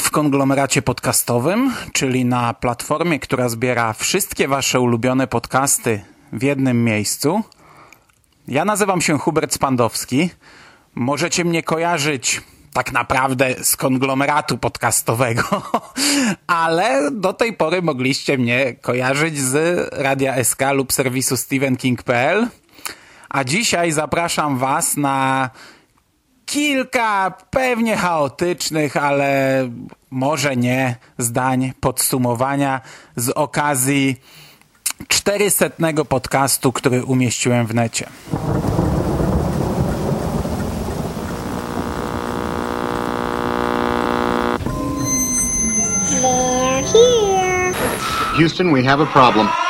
W konglomeracie podcastowym, czyli na platformie, która zbiera wszystkie wasze ulubione podcasty w jednym miejscu. Ja nazywam się Hubert Spandowski. Możecie mnie kojarzyć tak naprawdę z konglomeratu podcastowego, ale do tej pory mogliście mnie kojarzyć z Radia SK lub serwisu stephenking.pl. A dzisiaj zapraszam was na kilka pewnie chaotycznych, ale może nie zdań podsumowania z okazji 400 podcastu, który umieściłem w necie. Houston, we have a problem.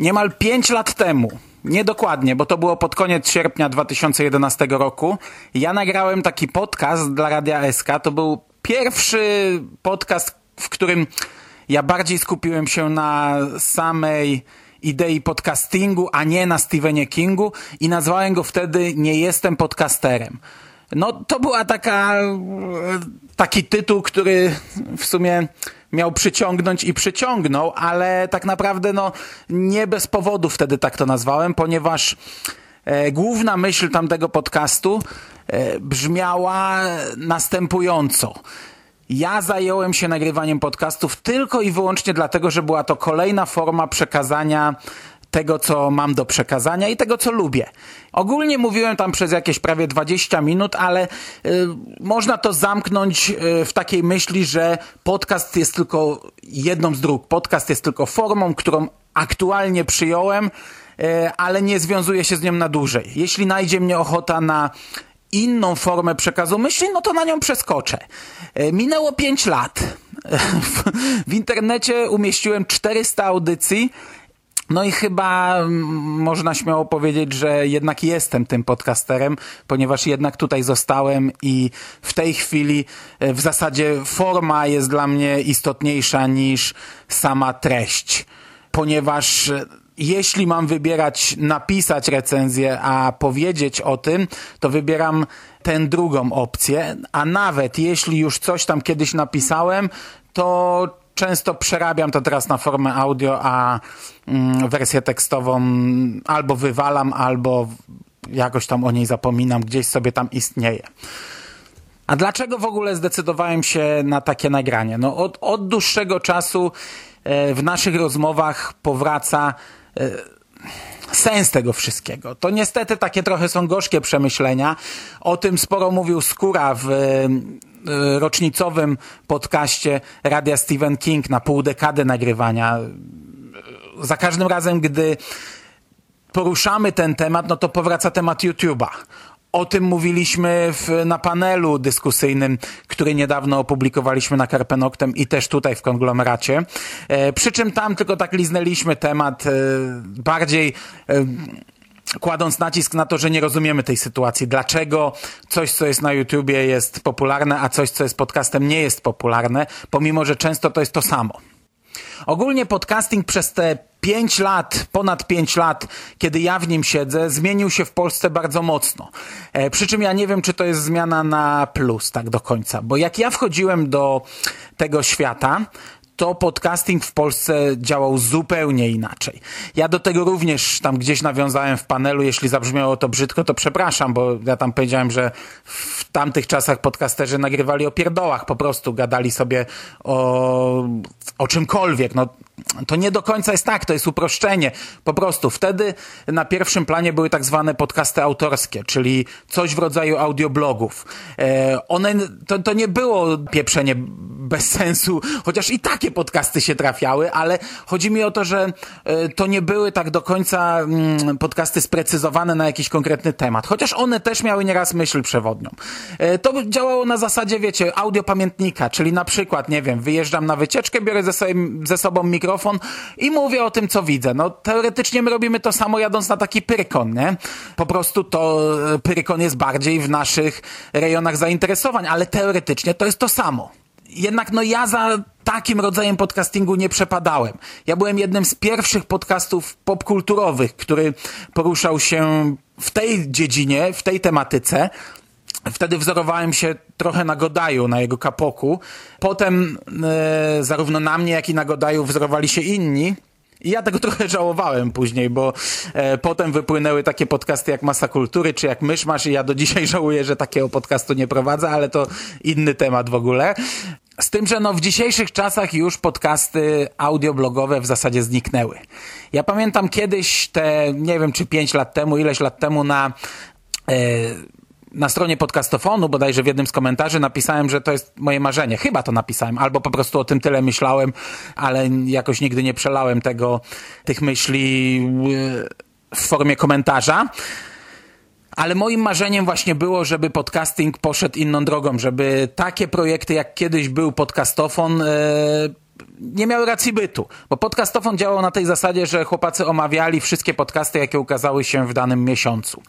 Niemal 5 lat temu, niedokładnie, bo to było pod koniec sierpnia 2011 roku, ja nagrałem taki podcast dla Radia SK. To był pierwszy podcast, w którym ja bardziej skupiłem się na samej idei podcastingu, a nie na Stephenie Kingu i nazwałem go wtedy Nie jestem podcasterem. No to była taka, taki tytuł, który w sumie miał przyciągnąć i przyciągnął, ale tak naprawdę no nie bez powodu wtedy tak to nazwałem, ponieważ e, główna myśl tamtego podcastu e, brzmiała następująco. Ja zająłem się nagrywaniem podcastów tylko i wyłącznie dlatego, że była to kolejna forma przekazania tego, co mam do przekazania i tego, co lubię. Ogólnie mówiłem tam przez jakieś prawie 20 minut, ale y, można to zamknąć y, w takiej myśli, że podcast jest tylko jedną z dróg. Podcast jest tylko formą, którą aktualnie przyjąłem, y, ale nie związuję się z nią na dłużej. Jeśli najdzie mnie ochota na inną formę przekazu myśli, no to na nią przeskoczę. E, Minęło 5 lat. W internecie umieściłem 400 audycji. No i chyba mm, można śmiało powiedzieć, że jednak jestem tym podcasterem, ponieważ jednak tutaj zostałem i w tej chwili e, w zasadzie forma jest dla mnie istotniejsza niż sama treść. Ponieważ e, jeśli mam wybierać napisać recenzję, a powiedzieć o tym, to wybieram tę drugą opcję, a nawet jeśli już coś tam kiedyś napisałem, to często przerabiam to teraz na formę audio, a wersję tekstową albo wywalam, albo jakoś tam o niej zapominam, gdzieś sobie tam istnieje. A dlaczego w ogóle zdecydowałem się na takie nagranie? No od, od dłuższego czasu e, w naszych rozmowach powraca e, sens tego wszystkiego. To niestety takie trochę są gorzkie przemyślenia. O tym sporo mówił Skóra w e, rocznicowym podcaście Radia Stephen King na pół dekady nagrywania. Za każdym razem, gdy poruszamy ten temat, no to powraca temat YouTube'a. O tym mówiliśmy w, na panelu dyskusyjnym, który niedawno opublikowaliśmy na Karpenoktem i też tutaj w konglomeracie. E, przy czym tam tylko tak liznęliśmy temat e, bardziej e, kładąc nacisk na to, że nie rozumiemy tej sytuacji. Dlaczego coś, co jest na YouTubie jest popularne, a coś, co jest podcastem nie jest popularne, pomimo, że często to jest to samo. Ogólnie podcasting przez te 5 lat, ponad 5 lat, kiedy ja w nim siedzę, zmienił się w Polsce bardzo mocno. E, przy czym ja nie wiem, czy to jest zmiana na plus tak do końca, bo jak ja wchodziłem do tego świata, to podcasting w Polsce działał zupełnie inaczej. Ja do tego również tam gdzieś nawiązałem w panelu, jeśli zabrzmiało to brzydko, to przepraszam, bo ja tam powiedziałem, że w tamtych czasach podcasterzy nagrywali o pierdołach, po prostu gadali sobie o, o czymkolwiek. No, to nie do końca jest tak, to jest uproszczenie. Po prostu wtedy na pierwszym planie były tak zwane podcasty autorskie, czyli coś w rodzaju audioblogów. E, one, to, to nie było pieprzenie bez sensu, chociaż i takie podcasty się trafiały, ale chodzi mi o to, że e, to nie były tak do końca mm, podcasty sprecyzowane na jakiś konkretny temat, chociaż one też miały nieraz myśl przewodnią. E, to działało na zasadzie, wiecie, audiopamiętnika, czyli na przykład, nie wiem, wyjeżdżam na wycieczkę, biorę ze, sobie, ze sobą mikrofon i mówię o tym, co widzę. No teoretycznie my robimy to samo jadąc na taki pyrkon, nie? Po prostu to e, pyrkon jest bardziej w naszych rejonach zainteresowań, ale teoretycznie to jest to samo jednak no ja za takim rodzajem podcastingu nie przepadałem. Ja byłem jednym z pierwszych podcastów popkulturowych, który poruszał się w tej dziedzinie, w tej tematyce. Wtedy wzorowałem się trochę na Godaju, na jego kapoku. Potem e, zarówno na mnie, jak i na Godaju wzorowali się inni. I ja tego trochę żałowałem później, bo e, potem wypłynęły takie podcasty jak Masa Kultury czy jak Myszmasz i ja do dzisiaj żałuję, że takiego podcastu nie prowadzę, ale to inny temat w ogóle. Z tym, że no w dzisiejszych czasach już podcasty audioblogowe w zasadzie zniknęły. Ja pamiętam kiedyś te, nie wiem czy pięć lat temu, ileś lat temu na... E, na stronie podcastofonu, bodajże w jednym z komentarzy napisałem, że to jest moje marzenie. Chyba to napisałem, albo po prostu o tym tyle myślałem, ale jakoś nigdy nie przelałem tego, tych myśli e, w formie komentarza. Ale moim marzeniem właśnie było, żeby podcasting poszedł inną drogą, żeby takie projekty jak kiedyś był podcastofon, yy, nie miały racji bytu, bo podcastofon działał na tej zasadzie, że chłopacy omawiali wszystkie podcasty, jakie ukazały się w danym miesiącu.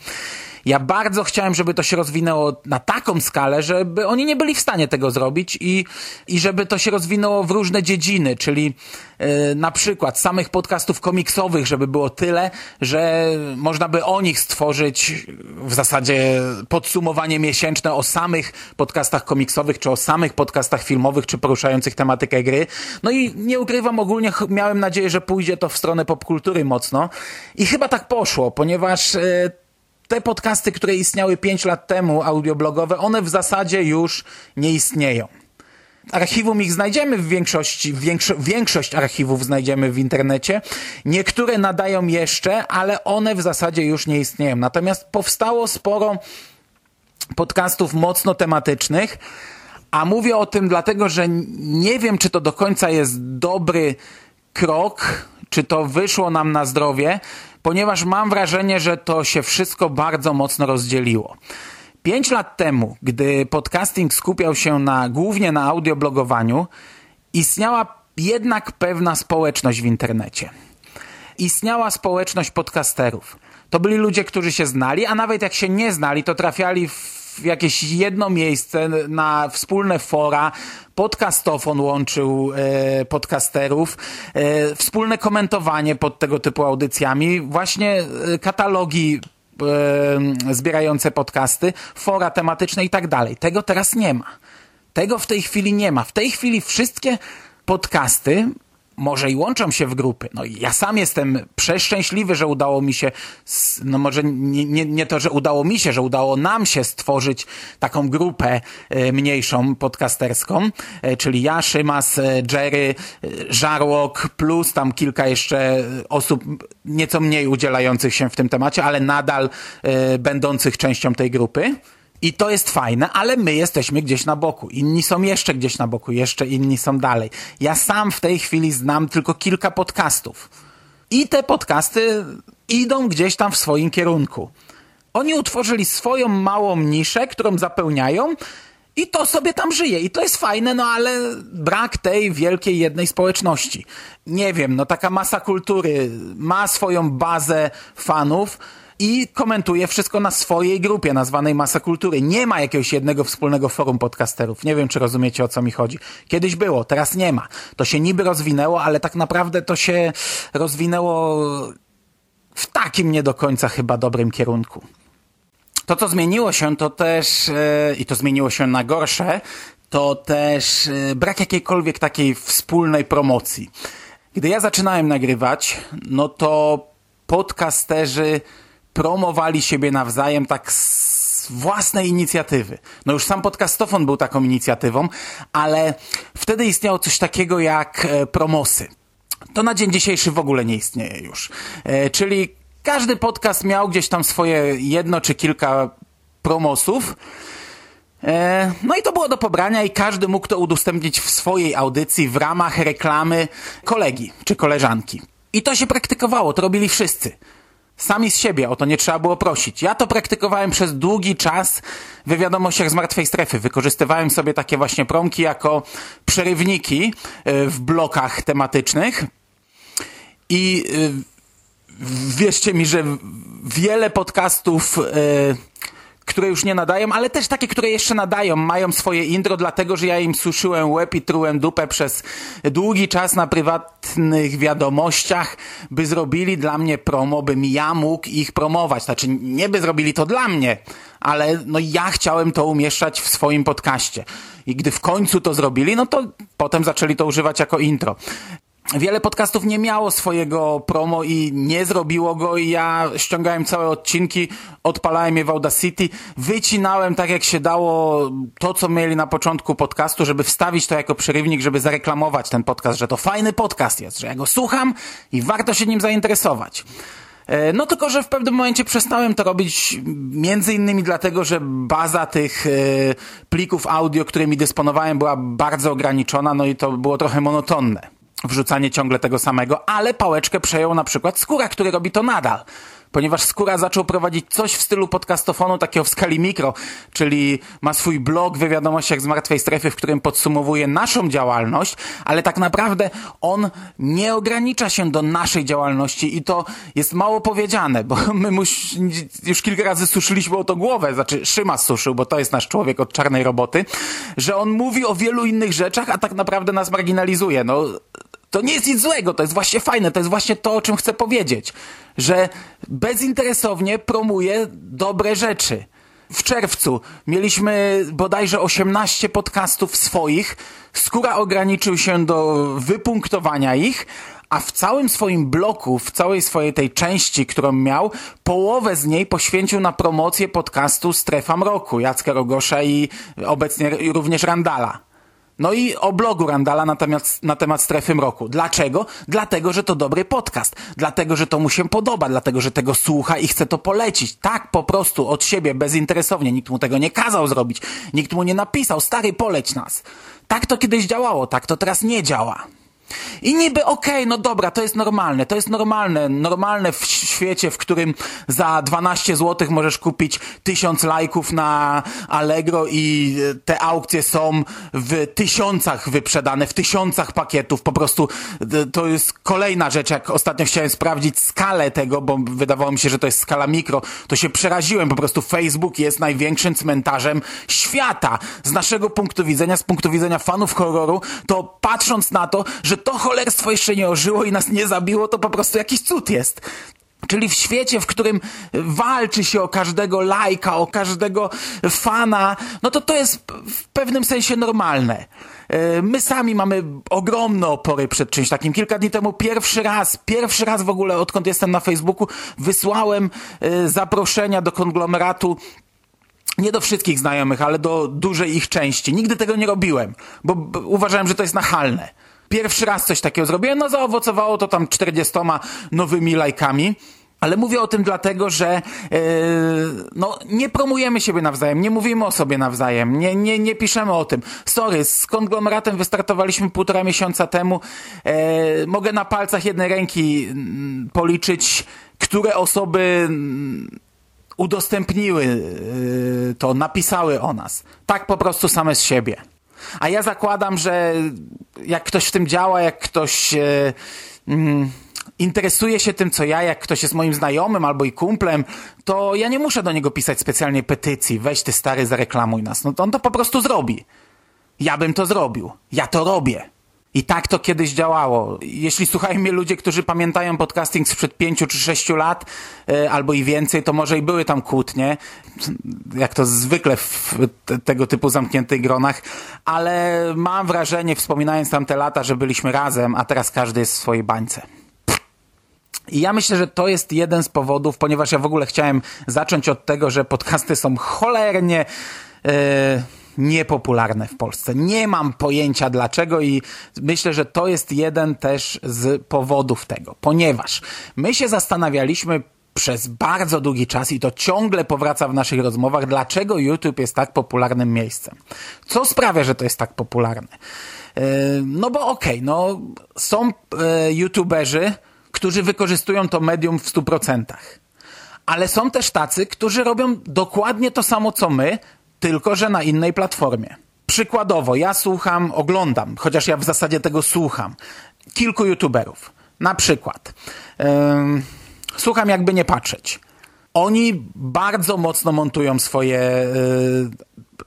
Ja bardzo chciałem, żeby to się rozwinęło na taką skalę, żeby oni nie byli w stanie tego zrobić i, i żeby to się rozwinęło w różne dziedziny, czyli yy, na przykład samych podcastów komiksowych, żeby było tyle, że można by o nich stworzyć w zasadzie podsumowanie miesięczne o samych podcastach komiksowych, czy o samych podcastach filmowych, czy poruszających tematykę gry. No i nie ukrywam, ogólnie miałem nadzieję, że pójdzie to w stronę popkultury mocno i chyba tak poszło, ponieważ yy, te podcasty, które istniały 5 lat temu, audioblogowe, one w zasadzie już nie istnieją. Archiwum ich znajdziemy w większości, większo większość archiwów znajdziemy w internecie. Niektóre nadają jeszcze, ale one w zasadzie już nie istnieją. Natomiast powstało sporo podcastów mocno tematycznych, a mówię o tym dlatego, że nie wiem, czy to do końca jest dobry krok, czy to wyszło nam na zdrowie, ponieważ mam wrażenie, że to się wszystko bardzo mocno rozdzieliło. Pięć lat temu, gdy podcasting skupiał się na, głównie na audioblogowaniu, istniała jednak pewna społeczność w internecie. Istniała społeczność podcasterów. To byli ludzie, którzy się znali, a nawet jak się nie znali, to trafiali w w jakieś jedno miejsce na wspólne fora. Podcastofon łączył e, podcasterów, e, wspólne komentowanie pod tego typu audycjami, właśnie e, katalogi e, zbierające podcasty, fora tematyczne i tak dalej. Tego teraz nie ma. Tego w tej chwili nie ma. W tej chwili wszystkie podcasty może i łączą się w grupy. No ja sam jestem przeszczęśliwy, że udało mi się, no może nie, nie, nie to, że udało mi się, że udało nam się stworzyć taką grupę e, mniejszą podcasterską, e, czyli ja, Szymas, e, Jerry, Żarłok, plus tam kilka jeszcze osób nieco mniej udzielających się w tym temacie, ale nadal będących częścią tej grupy. I to jest fajne, ale my jesteśmy gdzieś na boku. Inni są jeszcze gdzieś na boku, jeszcze inni są dalej. Ja sam w tej chwili znam tylko kilka podcastów. I te podcasty idą gdzieś tam w swoim kierunku. Oni utworzyli swoją małą niszę, którą zapełniają i to sobie tam żyje. I to jest fajne, no ale brak tej wielkiej jednej społeczności. Nie wiem, no taka masa kultury ma swoją bazę fanów, i komentuje wszystko na swojej grupie nazwanej Masa Kultury. Nie ma jakiegoś jednego wspólnego forum podcasterów. Nie wiem, czy rozumiecie o co mi chodzi. Kiedyś było, teraz nie ma. To się niby rozwinęło, ale tak naprawdę to się rozwinęło w takim nie do końca chyba dobrym kierunku. To, co zmieniło się, to też, e, i to zmieniło się na gorsze, to też e, brak jakiejkolwiek takiej wspólnej promocji. Gdy ja zaczynałem nagrywać, no to podcasterzy promowali siebie nawzajem tak z własnej inicjatywy. No już sam podcastofon był taką inicjatywą, ale wtedy istniało coś takiego jak e, promosy. To na dzień dzisiejszy w ogóle nie istnieje już. E, czyli każdy podcast miał gdzieś tam swoje jedno czy kilka promosów. E, no i to było do pobrania i każdy mógł to udostępnić w swojej audycji w ramach reklamy kolegi czy koleżanki. I to się praktykowało, to robili wszyscy. Sami z siebie, o to nie trzeba było prosić. Ja to praktykowałem przez długi czas w wiadomościach z martwej strefy. Wykorzystywałem sobie takie właśnie promki jako przerywniki e, w blokach tematycznych. I e, wierzcie mi, że wiele podcastów które już nie nadają, ale też takie, które jeszcze nadają, mają swoje intro, dlatego że ja im suszyłem łeb i trułem dupę przez długi czas na prywatnych wiadomościach, by zrobili dla mnie promo, bym ja mógł ich promować. Znaczy, nie by zrobili to dla mnie, ale no ja chciałem to umieszczać w swoim podcaście. I gdy w końcu to zrobili, no to potem zaczęli to używać jako intro. Wiele podcastów nie miało swojego promo i nie zrobiło go i ja ściągałem całe odcinki, odpalałem je w Audacity, wycinałem tak jak się dało to, co mieli na początku podcastu, żeby wstawić to jako przerywnik, żeby zareklamować ten podcast, że to fajny podcast jest, że ja go słucham i warto się nim zainteresować. E, no tylko, że w pewnym momencie przestałem to robić między innymi dlatego, że baza tych e, plików audio, którymi dysponowałem była bardzo ograniczona, no i to było trochę monotonne wrzucanie ciągle tego samego, ale pałeczkę przejął na przykład Skóra, który robi to nadal. Ponieważ Skóra zaczął prowadzić coś w stylu podcastofonu takiego w skali mikro, czyli ma swój blog w wiadomościach z martwej strefy, w którym podsumowuje naszą działalność, ale tak naprawdę on nie ogranicza się do naszej działalności i to jest mało powiedziane, bo my już kilka razy suszyliśmy o to głowę, znaczy Szyma suszył, bo to jest nasz człowiek od czarnej roboty, że on mówi o wielu innych rzeczach, a tak naprawdę nas marginalizuje. No, to nie jest nic złego, to jest właśnie fajne, to jest właśnie to, o czym chcę powiedzieć, że bezinteresownie promuje dobre rzeczy. W czerwcu mieliśmy bodajże 18 podcastów swoich, Skóra ograniczył się do wypunktowania ich, a w całym swoim bloku, w całej swojej tej części, którą miał, połowę z niej poświęcił na promocję podcastu Strefa Mroku, Jacka Rogosza i obecnie również Randala. No i o blogu Randala na temat, na temat strefy mroku. Dlaczego? Dlatego, że to dobry podcast. Dlatego, że to mu się podoba. Dlatego, że tego słucha i chce to polecić. Tak po prostu od siebie, bezinteresownie. Nikt mu tego nie kazał zrobić. Nikt mu nie napisał. Stary, poleć nas. Tak to kiedyś działało. Tak to teraz nie działa. I niby okej, okay, no dobra, to jest normalne, to jest normalne, normalne w świecie, w którym za 12 zł możesz kupić 1000 lajków na Allegro i te aukcje są w tysiącach wyprzedane, w tysiącach pakietów, po prostu to jest kolejna rzecz, jak ostatnio chciałem sprawdzić skalę tego, bo wydawało mi się, że to jest skala mikro, to się przeraziłem, po prostu Facebook jest największym cmentarzem świata. Z naszego punktu widzenia, z punktu widzenia fanów horroru, to patrząc na to, że to cholerstwo jeszcze nie ożyło i nas nie zabiło, to po prostu jakiś cud jest. Czyli w świecie, w którym walczy się o każdego lajka, o każdego fana, no to to jest w pewnym sensie normalne. E, my sami mamy ogromne opory przed czymś takim. Kilka dni temu pierwszy raz, pierwszy raz w ogóle, odkąd jestem na Facebooku, wysłałem e, zaproszenia do konglomeratu nie do wszystkich znajomych, ale do dużej ich części. Nigdy tego nie robiłem, bo uważałem, że to jest nachalne. Pierwszy raz coś takiego zrobiłem, no zaowocowało to tam 40 nowymi lajkami. Ale mówię o tym dlatego, że yy, no, nie promujemy siebie nawzajem, nie mówimy o sobie nawzajem, nie, nie, nie piszemy o tym. Sorry, z konglomeratem wystartowaliśmy półtora miesiąca temu. Yy, mogę na palcach jednej ręki yy, policzyć, które osoby mm, udostępniły yy, to, napisały o nas. Tak po prostu same z siebie. A ja zakładam, że jak ktoś w tym działa, jak ktoś e, mm, interesuje się tym, co ja, jak ktoś jest moim znajomym albo i kumplem, to ja nie muszę do niego pisać specjalnie petycji, weź ty stary, zareklamuj nas. No to on to po prostu zrobi. Ja bym to zrobił. Ja to robię. I tak to kiedyś działało. Jeśli słuchają mnie ludzie, którzy pamiętają podcasting sprzed pięciu czy sześciu lat, e, albo i więcej, to może i były tam kłótnie, jak to zwykle w te, tego typu zamkniętych gronach, ale mam wrażenie, wspominając tamte lata, że byliśmy razem, a teraz każdy jest w swojej bańce. I ja myślę, że to jest jeden z powodów, ponieważ ja w ogóle chciałem zacząć od tego, że podcasty są cholernie e, niepopularne w Polsce. Nie mam pojęcia dlaczego i myślę, że to jest jeden też z powodów tego, ponieważ my się zastanawialiśmy przez bardzo długi czas i to ciągle powraca w naszych rozmowach, dlaczego YouTube jest tak popularnym miejscem. Co sprawia, że to jest tak popularne? E, no bo okej, okay, no są e, YouTuberzy, którzy wykorzystują to medium w 100%. Ale są też tacy, którzy robią dokładnie to samo co my, tylko że na innej platformie. Przykładowo, ja słucham, oglądam, chociaż ja w zasadzie tego słucham, kilku youtuberów. Na przykład, słucham jakby nie patrzeć. Oni bardzo mocno montują swoje yy,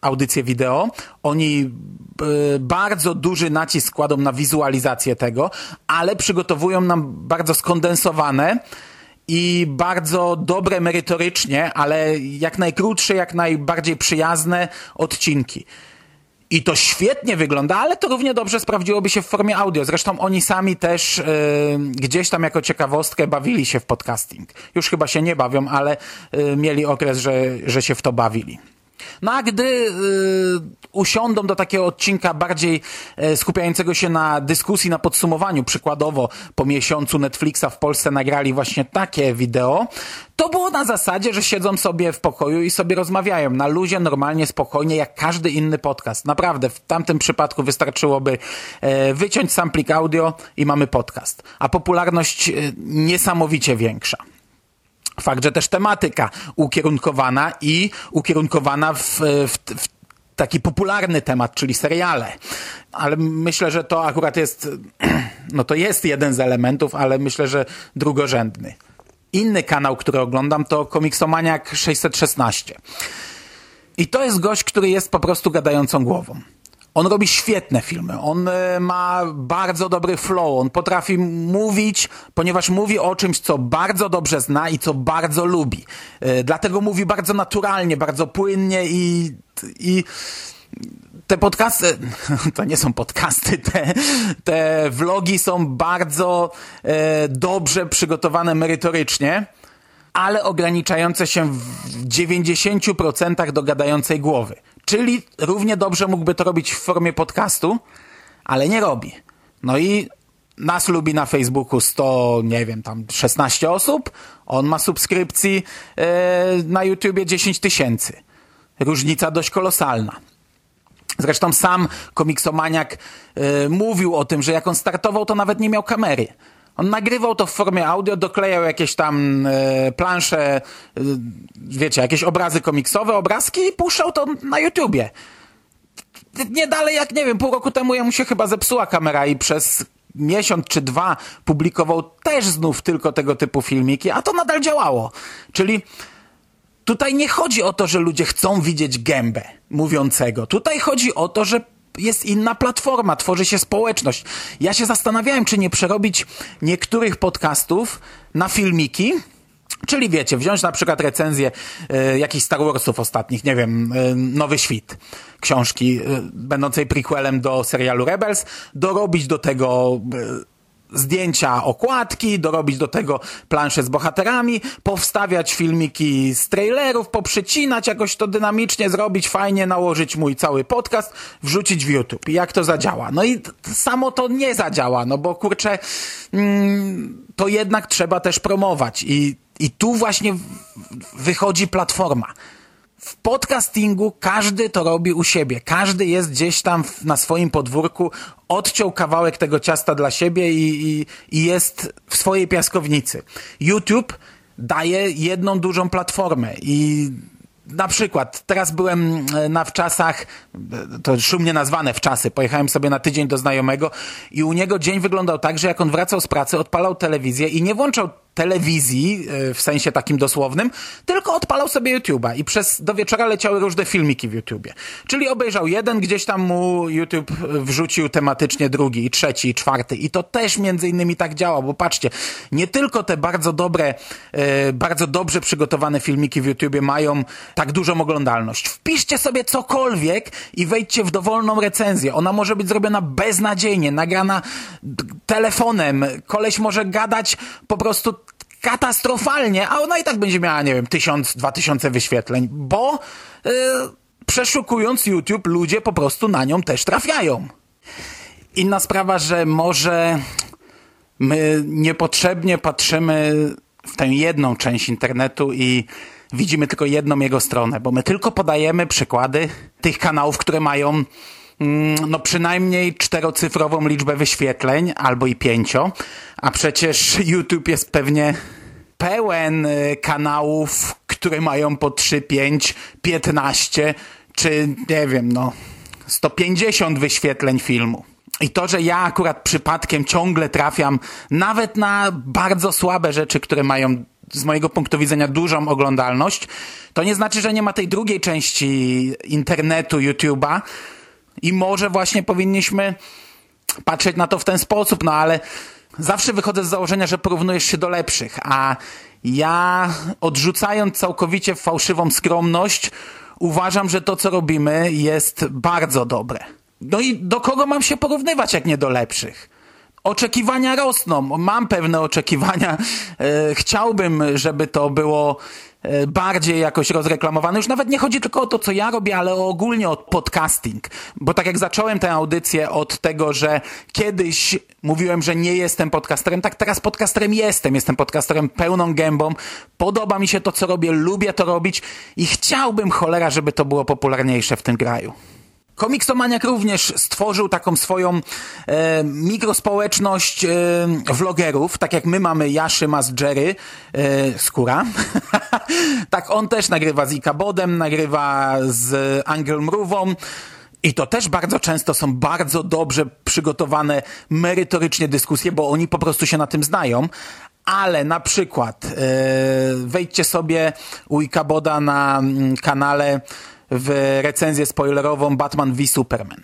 audycje wideo. Oni yy, bardzo duży nacisk kładą na wizualizację tego, ale przygotowują nam bardzo skondensowane i bardzo dobre merytorycznie, ale jak najkrótsze, jak najbardziej przyjazne odcinki. I to świetnie wygląda, ale to równie dobrze sprawdziłoby się w formie audio. Zresztą oni sami też yy, gdzieś tam jako ciekawostkę bawili się w podcasting. Już chyba się nie bawią, ale yy, mieli okres, że, że się w to bawili. No a gdy y, usiądą do takiego odcinka bardziej y, skupiającego się na dyskusji, na podsumowaniu, przykładowo po miesiącu Netflixa w Polsce nagrali właśnie takie wideo, to było na zasadzie, że siedzą sobie w pokoju i sobie rozmawiają na luzie, normalnie, spokojnie, jak każdy inny podcast. Naprawdę, w tamtym przypadku wystarczyłoby y, wyciąć samplik audio i mamy podcast. A popularność niesamowicie większa. Fakt, że też tematyka ukierunkowana i ukierunkowana w, w, w taki popularny temat, czyli seriale. Ale myślę, że to akurat jest, no to jest jeden z elementów, ale myślę, że drugorzędny. Inny kanał, który oglądam to Komiksomaniak 616. I to jest gość, który jest po prostu gadającą głową. On robi świetne filmy, on e, ma bardzo dobry flow, on potrafi mówić, ponieważ mówi o czymś, co bardzo dobrze zna i co bardzo lubi. E, dlatego mówi bardzo naturalnie, bardzo płynnie i, i te podcasty, to nie są podcasty, te, te vlogi są bardzo e, dobrze przygotowane merytorycznie, ale ograniczające się w 90% do gadającej głowy. Czyli równie dobrze mógłby to robić w formie podcastu, ale nie robi. No i nas lubi na Facebooku 100, nie wiem, tam 16 osób. On ma subskrypcji yy, na YouTubie 10 tysięcy. Różnica dość kolosalna. Zresztą sam komiksomaniak yy, mówił o tym, że jak on startował, to nawet nie miał kamery. On nagrywał to w formie audio, doklejał jakieś tam e, plansze, e, wiecie, jakieś obrazy komiksowe, obrazki i puszczał to na YouTubie. Nie dalej jak, nie wiem, pół roku temu jemu się chyba zepsuła kamera i przez miesiąc czy dwa publikował też znów tylko tego typu filmiki, a to nadal działało. Czyli tutaj nie chodzi o to, że ludzie chcą widzieć gębę mówiącego. Tutaj chodzi o to, że jest inna platforma, tworzy się społeczność. Ja się zastanawiałem, czy nie przerobić niektórych podcastów na filmiki, Czyli wiecie, wziąć na przykład recenzję y, jakichś Star Warsów ostatnich, nie wiem, y, Nowy Świt, książki y, będącej prequelem do serialu Rebels, dorobić do tego zdjęcia okładki, dorobić do tego plansze z bohaterami, powstawiać filmiki z trailerów, poprzecinać jakoś to dynamicznie, zrobić fajnie, nałożyć mój cały podcast, wrzucić w YouTube. I jak to zadziała? No i samo to nie zadziała, no bo kurczę, mm, to jednak trzeba też promować i, i tu właśnie wychodzi platforma w podcastingu każdy to robi u siebie. Każdy jest gdzieś tam na swoim podwórku, odciął kawałek tego ciasta dla siebie i, i, i jest w swojej piaskownicy. YouTube daje jedną dużą platformę i na przykład, teraz byłem e, na wczasach, e, to szumnie nazwane wczasy, pojechałem sobie na tydzień do znajomego i u niego dzień wyglądał tak, że jak on wracał z pracy, odpalał telewizję i nie włączał telewizji e, w sensie takim dosłownym, tylko odpalał sobie YouTube'a i przez do wieczora leciały różne filmiki w YouTubie. Czyli obejrzał jeden, gdzieś tam mu YouTube wrzucił tematycznie drugi, i trzeci, i czwarty i to też między innymi tak działa, bo patrzcie, nie tylko te bardzo dobre, e, bardzo dobrze przygotowane filmiki w YouTubie mają tak dużą oglądalność. Wpiszcie sobie cokolwiek i wejdźcie w dowolną recenzję. Ona może być zrobiona beznadziejnie, nagrana telefonem. Koleś może gadać po prostu katastrofalnie, a ona i tak będzie miała, nie wiem, tysiąc, dwa tysiące wyświetleń, bo yy, przeszukując YouTube ludzie po prostu na nią też trafiają. Inna sprawa, że może my niepotrzebnie patrzymy w tę jedną część internetu i widzimy tylko jedną jego stronę, bo my tylko podajemy przykłady tych kanałów, które mają no przynajmniej czterocyfrową liczbę wyświetleń, albo i pięcio, a przecież YouTube jest pewnie pełen y, kanałów, które mają po 3, 5, 15, czy nie wiem, no 150 wyświetleń filmu. I to, że ja akurat przypadkiem ciągle trafiam nawet na bardzo słabe rzeczy, które mają z mojego punktu widzenia dużą oglądalność, to nie znaczy, że nie ma tej drugiej części internetu, YouTube'a i może właśnie powinniśmy patrzeć na to w ten sposób, no ale zawsze wychodzę z założenia, że porównujesz się do lepszych, a ja odrzucając całkowicie fałszywą skromność, uważam, że to, co robimy, jest bardzo dobre. No i do kogo mam się porównywać, jak nie do lepszych? Oczekiwania rosną. Mam pewne oczekiwania. E, chciałbym, żeby to było bardziej jakoś rozreklamowane. Już nawet nie chodzi tylko o to, co ja robię, ale ogólnie o podcasting. Bo tak jak zacząłem tę audycję od tego, że kiedyś mówiłem, że nie jestem podcasterem, tak teraz podcasterem jestem. Jestem podcasterem pełną gębą. Podoba mi się to, co robię, lubię to robić i chciałbym, cholera, żeby to było popularniejsze w tym kraju. Komiksomaniak również stworzył taką swoją e, mikrospołeczność e, vlogerów, tak jak my mamy Jaszy Mas Jerry, e, Skóra. tak on też nagrywa z Ikabodem, nagrywa z Angel Mrówą. I to też bardzo często są bardzo dobrze przygotowane merytorycznie dyskusje, bo oni po prostu się na tym znają. Ale na przykład e, wejdźcie sobie u Ikaboda na mm, kanale w recenzję spoilerową Batman v Superman.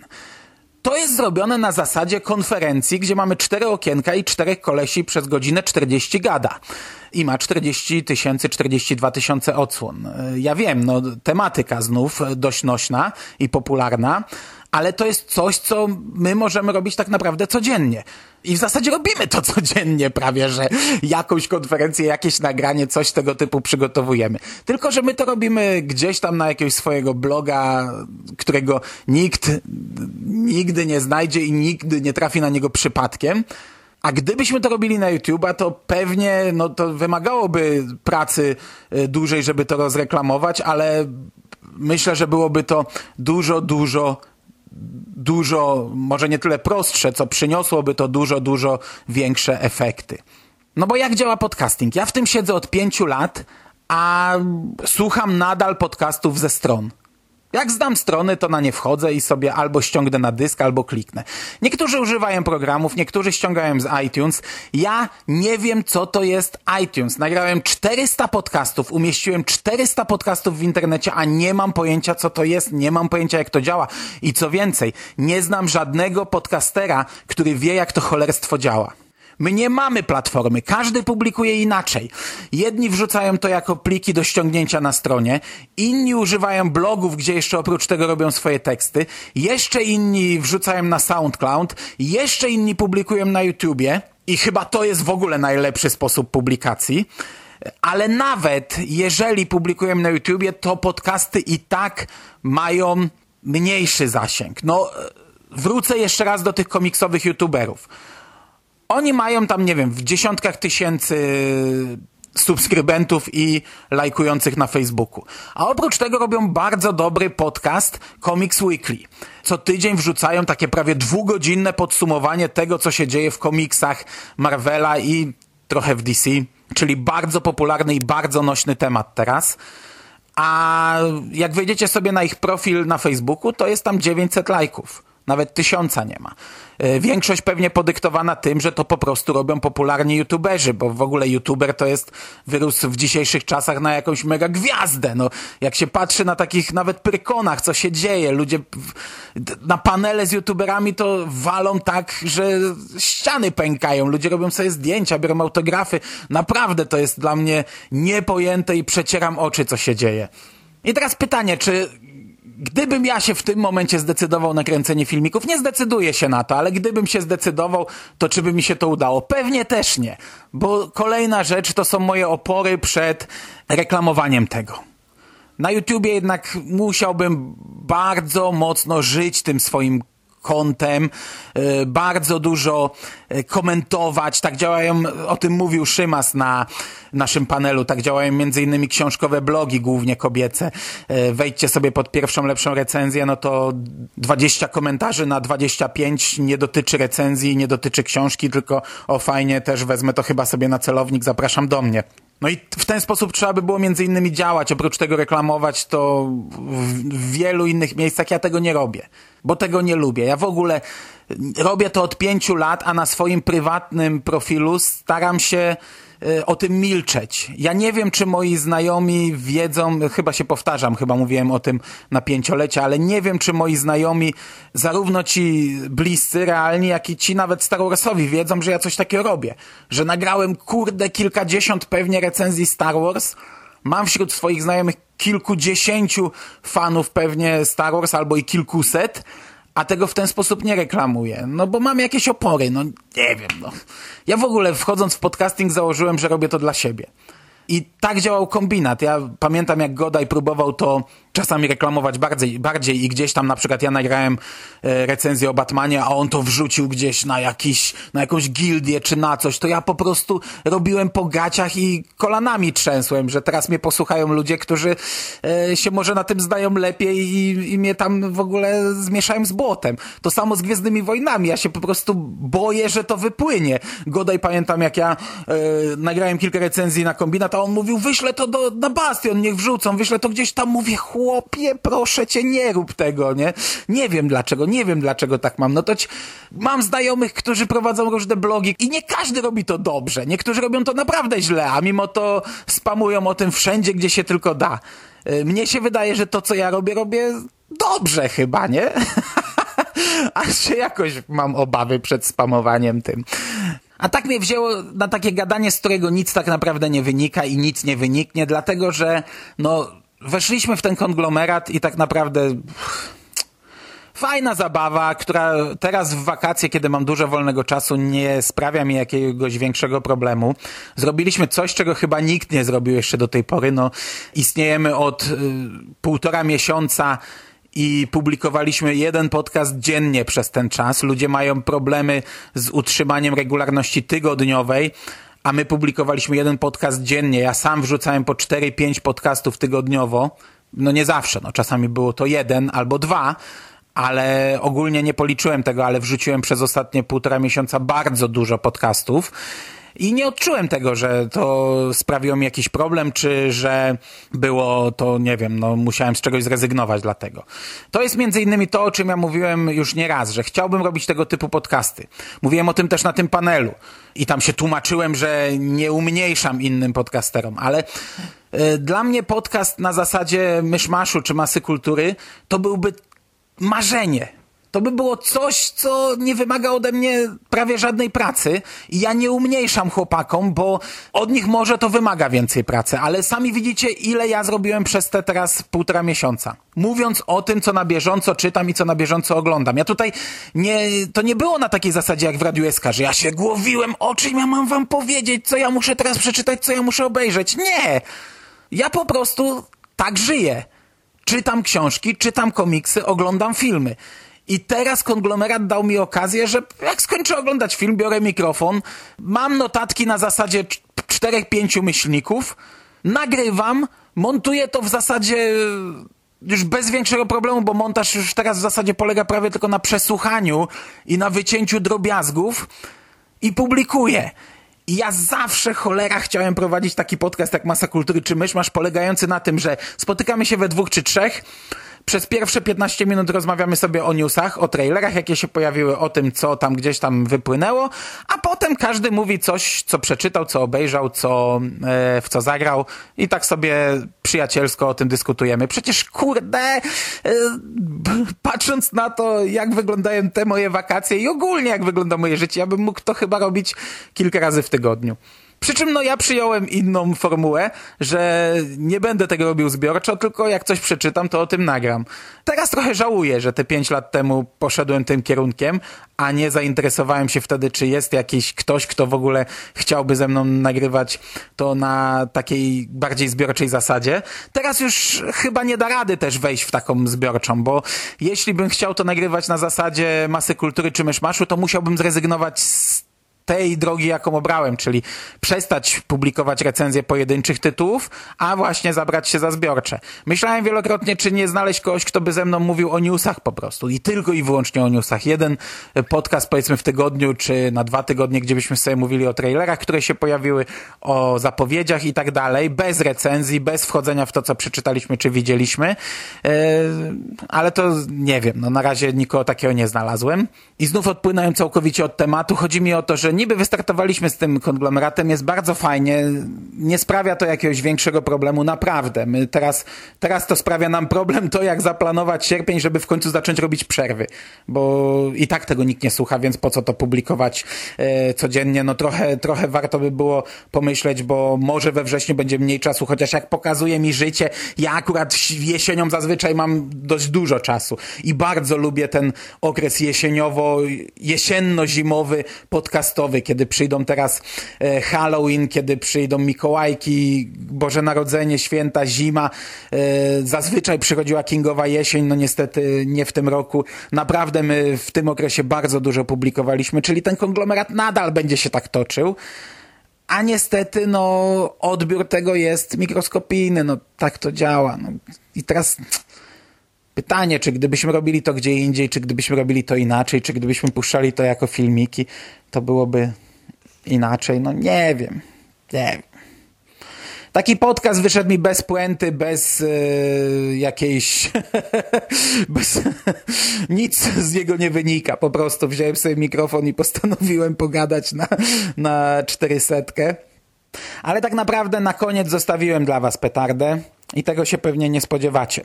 To jest zrobione na zasadzie konferencji, gdzie mamy cztery okienka i czterech kolesi przez godzinę 40 gada. I ma 40 tysięcy, 42 tysiące odsłon. Ja wiem, no tematyka znów dość nośna i popularna, ale to jest coś, co my możemy robić tak naprawdę codziennie. I w zasadzie robimy to codziennie prawie, że jakąś konferencję, jakieś nagranie, coś tego typu przygotowujemy. Tylko, że my to robimy gdzieś tam na jakiegoś swojego bloga, którego nikt nigdy nie znajdzie i nigdy nie trafi na niego przypadkiem. A gdybyśmy to robili na YouTube'a, to pewnie no, to wymagałoby pracy y, dłużej, żeby to rozreklamować, ale myślę, że byłoby to dużo, dużo dużo, może nie tyle prostsze, co przyniosłoby to dużo, dużo większe efekty. No bo jak działa podcasting? Ja w tym siedzę od pięciu lat, a słucham nadal podcastów ze stron. Jak znam strony, to na nie wchodzę i sobie albo ściągnę na dysk, albo kliknę. Niektórzy używają programów, niektórzy ściągają z iTunes. Ja nie wiem, co to jest iTunes. Nagrałem 400 podcastów, umieściłem 400 podcastów w internecie, a nie mam pojęcia, co to jest, nie mam pojęcia, jak to działa. I co więcej, nie znam żadnego podcastera, który wie, jak to cholerstwo działa. My nie mamy platformy, każdy publikuje inaczej. Jedni wrzucają to jako pliki do ściągnięcia na stronie, inni używają blogów, gdzie jeszcze oprócz tego robią swoje teksty, jeszcze inni wrzucają na SoundCloud, jeszcze inni publikują na YouTubie i chyba to jest w ogóle najlepszy sposób publikacji. Ale nawet jeżeli publikujemy na YouTubie, to podcasty i tak mają mniejszy zasięg. No, wrócę jeszcze raz do tych komiksowych YouTuberów. Oni mają tam, nie wiem, w dziesiątkach tysięcy subskrybentów i lajkujących na Facebooku. A oprócz tego robią bardzo dobry podcast Comics Weekly. Co tydzień wrzucają takie prawie dwugodzinne podsumowanie tego, co się dzieje w komiksach Marvela i trochę w DC, czyli bardzo popularny i bardzo nośny temat teraz. A jak wejdziecie sobie na ich profil na Facebooku, to jest tam 900 lajków. Nawet tysiąca nie ma. E, Większość pewnie podyktowana tym, że to po prostu robią popularni youtuberzy, bo w ogóle youtuber to jest wyrósł w dzisiejszych czasach na jakąś mega gwiazdę. No, jak się patrzy na takich nawet prykonach, co się dzieje, ludzie na panele z youtuberami to walą tak, że ściany pękają, ludzie robią sobie zdjęcia, biorą autografy. Naprawdę to jest dla mnie niepojęte i przecieram oczy, co się dzieje. I teraz pytanie, czy Gdybym ja się w tym momencie zdecydował na kręcenie filmików, nie zdecyduję się na to, ale gdybym się zdecydował, to czy by mi się to udało? Pewnie też nie, bo kolejna rzecz to są moje opory przed reklamowaniem tego. Na YouTubie jednak musiałbym bardzo mocno żyć tym swoim kontem, e, bardzo dużo e, komentować. Tak działają, o tym mówił Szymas na naszym panelu, tak działają między innymi książkowe blogi, głównie kobiece. E, Wejdźcie sobie pod pierwszą lepszą recenzję, no to 20 komentarzy na 25 nie dotyczy recenzji, nie dotyczy książki, tylko o fajnie, też wezmę to chyba sobie na celownik, zapraszam do mnie. No i w ten sposób trzeba by było między innymi działać, oprócz tego reklamować to w, wielu innych miejscach. Ja tego nie robię, bo tego nie lubię. Ja w ogóle robię to od pięciu lat, a na swoim prywatnym profilu staram się o tym milczeć. Ja nie wiem, czy moi znajomi wiedzą, chyba się powtarzam, chyba mówiłem o tym na pięciolecie, ale nie wiem, czy moi znajomi, zarówno ci bliscy, realni, jak i ci nawet Star Warsowi wiedzą, że ja coś takiego robię. Że nagrałem, kurde, kilkadziesiąt pewnie recenzji Star Wars, Mam wśród swoich znajomych kilkudziesięciu fanów pewnie Star Wars albo i kilkuset, a tego w ten sposób nie reklamuję. No bo mam jakieś opory, no nie wiem. No. Ja w ogóle wchodząc w podcasting założyłem, że robię to dla siebie. I tak działał kombinat. Ja pamiętam, jak Godaj próbował to czasami reklamować bardziej, bardziej i gdzieś tam na przykład ja nagrałem e, recenzję o Batmanie, a on to wrzucił gdzieś na jakiś, na jakąś gildię czy na coś, to ja po prostu robiłem po gaciach i kolanami trzęsłem, że teraz mnie posłuchają ludzie, którzy e, się może na tym znają lepiej i, i mnie tam w ogóle zmieszają z błotem. To samo z Gwiezdnymi Wojnami. Ja się po prostu boję, że to wypłynie. Godaj pamiętam, jak ja e, nagrałem kilka recenzji na kombinat, a on mówił, wyślę to do, na Bastion, niech wrzucą, wyślę to gdzieś tam, mówię, chłopie, proszę cię, nie rób tego, nie? Nie wiem dlaczego, nie wiem dlaczego tak mam. No to ci, mam znajomych, którzy prowadzą różne blogi i nie każdy robi to dobrze. Niektórzy robią to naprawdę źle, a mimo to spamują o tym wszędzie, gdzie się tylko da. Y, Mnie się wydaje, że to, co ja robię, robię dobrze chyba, nie? Aż się jakoś mam obawy przed spamowaniem tym. A tak mnie wzięło na takie gadanie, z którego nic tak naprawdę nie wynika i nic nie wyniknie, dlatego że no, weszliśmy w ten konglomerat i tak naprawdę fajna zabawa, która teraz w wakacje, kiedy mam dużo wolnego czasu, nie sprawia mi jakiegoś większego problemu. Zrobiliśmy coś, czego chyba nikt nie zrobił jeszcze do tej pory. No, istniejemy od y, półtora miesiąca i publikowaliśmy jeden podcast dziennie przez ten czas. Ludzie mają problemy z utrzymaniem regularności tygodniowej, a my publikowaliśmy jeden podcast dziennie. Ja sam wrzucałem po 4-5 podcastów tygodniowo. No nie zawsze, no czasami było to jeden albo dwa, ale ogólnie nie policzyłem tego, ale wrzuciłem przez ostatnie półtora miesiąca bardzo dużo podcastów. I nie odczułem tego, że to sprawiło mi jakiś problem, czy że było to, nie wiem, no musiałem z czegoś zrezygnować dlatego. To jest między innymi to, o czym ja mówiłem już nie raz, że chciałbym robić tego typu podcasty. Mówiłem o tym też na tym panelu i tam się tłumaczyłem, że nie umniejszam innym podcasterom, ale y, dla mnie podcast na zasadzie myszmaszu czy masy kultury to byłby marzenie. To by było coś, co nie wymaga ode mnie prawie żadnej pracy i ja nie umniejszam chłopakom, bo od nich może to wymaga więcej pracy, ale sami widzicie, ile ja zrobiłem przez te teraz półtora miesiąca. Mówiąc o tym, co na bieżąco czytam i co na bieżąco oglądam. Ja tutaj nie, to nie było na takiej zasadzie jak w Radiu SK, że ja się głowiłem, o czym ja mam wam powiedzieć, co ja muszę teraz przeczytać, co ja muszę obejrzeć. Nie! Ja po prostu tak żyję. Czytam książki, czytam komiksy, oglądam filmy. I teraz konglomerat dał mi okazję, że jak skończę oglądać film, biorę mikrofon, mam notatki na zasadzie cz- czterech, pięciu myślników, nagrywam, montuję to w zasadzie już bez większego problemu, bo montaż już teraz w zasadzie polega prawie tylko na przesłuchaniu i na wycięciu drobiazgów i publikuję. I ja zawsze cholera chciałem prowadzić taki podcast jak Masa Kultury czy Myszmasz, polegający na tym, że spotykamy się we dwóch czy trzech, przez pierwsze 15 minut rozmawiamy sobie o newsach, o trailerach, jakie się pojawiły, o tym, co tam gdzieś tam wypłynęło, a potem każdy mówi coś, co przeczytał, co obejrzał, co, e, w co zagrał i tak sobie przyjacielsko o tym dyskutujemy. Przecież kurde, e, patrząc na to, jak wyglądają te moje wakacje i ogólnie jak wygląda moje życie, ja bym mógł to chyba robić kilka razy w tygodniu. Przy czym no ja przyjąłem inną formułę, że nie będę tego robił zbiorczo, tylko jak coś przeczytam, to o tym nagram. Teraz trochę żałuję, że te pięć lat temu poszedłem tym kierunkiem, a nie zainteresowałem się wtedy, czy jest jakiś ktoś, kto w ogóle chciałby ze mną nagrywać to na takiej bardziej zbiorczej zasadzie. Teraz już chyba nie da rady też wejść w taką zbiorczą, bo jeśli bym chciał to nagrywać na zasadzie masy kultury czy myszmaszu, to musiałbym zrezygnować z tej drogi, jaką obrałem, czyli przestać publikować recenzje pojedynczych tytułów, a właśnie zabrać się za zbiorcze. Myślałem wielokrotnie, czy nie znaleźć kogoś, kto by ze mną mówił o newsach po prostu i tylko i wyłącznie o newsach. Jeden podcast powiedzmy w tygodniu, czy na dwa tygodnie, gdzie byśmy sobie mówili o trailerach, które się pojawiły, o zapowiedziach i tak dalej, bez recenzji, bez wchodzenia w to, co przeczytaliśmy, czy widzieliśmy. Yy, ale to nie wiem, no na razie nikogo takiego nie znalazłem. I znów odpłynąłem całkowicie od tematu. Chodzi mi o to, że niby wystartowaliśmy z tym konglomeratem, jest bardzo fajnie, nie sprawia to jakiegoś większego problemu, naprawdę. My teraz, teraz to sprawia nam problem to, jak zaplanować sierpień, żeby w końcu zacząć robić przerwy, bo i tak tego nikt nie słucha, więc po co to publikować e, codziennie? No trochę, trochę warto by było pomyśleć, bo może we wrześniu będzie mniej czasu, chociaż jak pokazuje mi życie, ja akurat jesienią zazwyczaj mam dość dużo czasu i bardzo lubię ten okres jesieniowo, jesienno-zimowy, podcastowy, kiedy przyjdą teraz e, Halloween, kiedy przyjdą Mikołajki, Boże Narodzenie, święta, zima. E, zazwyczaj przychodziła Kingowa jesień, no niestety nie w tym roku. Naprawdę my w tym okresie bardzo dużo publikowaliśmy, czyli ten konglomerat nadal będzie się tak toczył. A niestety, no, odbiór tego jest mikroskopijny, no, tak to działa. No. I teraz pytanie, czy gdybyśmy robili to gdzie indziej, czy gdybyśmy robili to inaczej, czy gdybyśmy puszczali to jako filmiki, to byłoby inaczej. No nie wiem, nie wiem. Taki podcast wyszedł mi bez puenty, bez yy, jakiejś... bez... nic z niego nie wynika. Po prostu wziąłem sobie mikrofon i postanowiłem pogadać na, na 400. Ale tak naprawdę na koniec zostawiłem dla was petardę i tego się pewnie nie spodziewacie.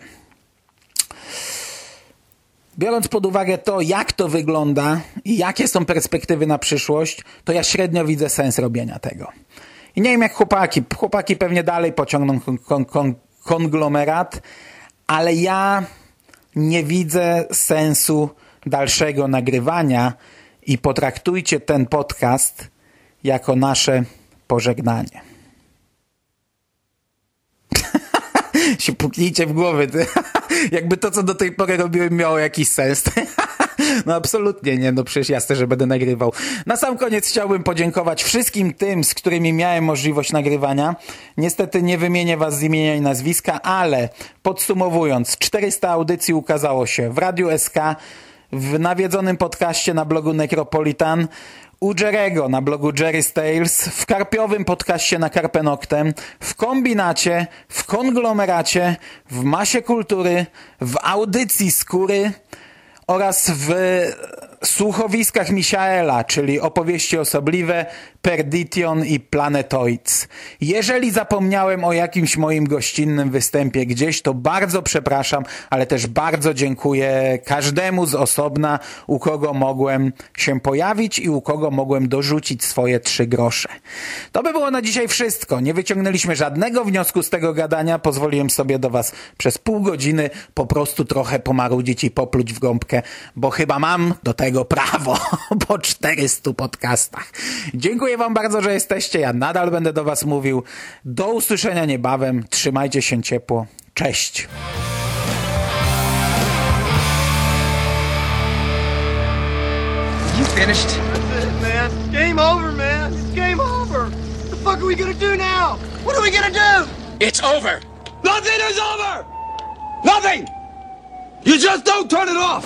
Biorąc pod uwagę to, jak to wygląda i jakie są perspektywy na przyszłość, to ja średnio widzę sens robienia tego. I nie wiem jak chłopaki, chłopaki pewnie dalej pociągną kon, kon, kon, konglomerat, ale ja nie widzę sensu dalszego nagrywania i potraktujcie ten podcast jako nasze pożegnanie. Się puknijcie w głowy. Jakby to, co do tej pory robiłem, miało jakiś sens. No absolutnie nie, no przecież jasne, że będę nagrywał. Na sam koniec chciałbym podziękować wszystkim tym, z którymi miałem możliwość nagrywania. Niestety nie wymienię was z imienia i nazwiska, ale podsumowując, 400 audycji ukazało się w Radiu SK, w nawiedzonym podcaście na blogu Necropolitan, u Jerego na blogu Jerry's Tales, w karpiowym podcaście na Karpenoktem, w kombinacie, w konglomeracie, w masie kultury, w audycji skóry oraz w słuchowiskach Michaela, czyli opowieści osobliwe, Perdition i Planetoids. Jeżeli zapomniałem o jakimś moim gościnnym występie gdzieś, to bardzo przepraszam, ale też bardzo dziękuję każdemu z osobna, u kogo mogłem się pojawić i u kogo mogłem dorzucić swoje trzy grosze. To by było na dzisiaj wszystko. Nie wyciągnęliśmy żadnego wniosku z tego gadania. Pozwoliłem sobie do Was przez pół godziny po prostu trochę pomarudzić i popluć w gąbkę, bo chyba mam do tego prawo po 400 podcastach. Dziękuję Wam bardzo, że jesteście. Ja nadal będę do Was mówił. Do usłyszenia niebawem. Trzymajcie się ciepło. Cześć. You finished? That's it, man. Game over, man. It's game over. What the fuck are we gonna do now? What are we gonna do? It's over. Nothing is over! Nothing! You just don't turn it off!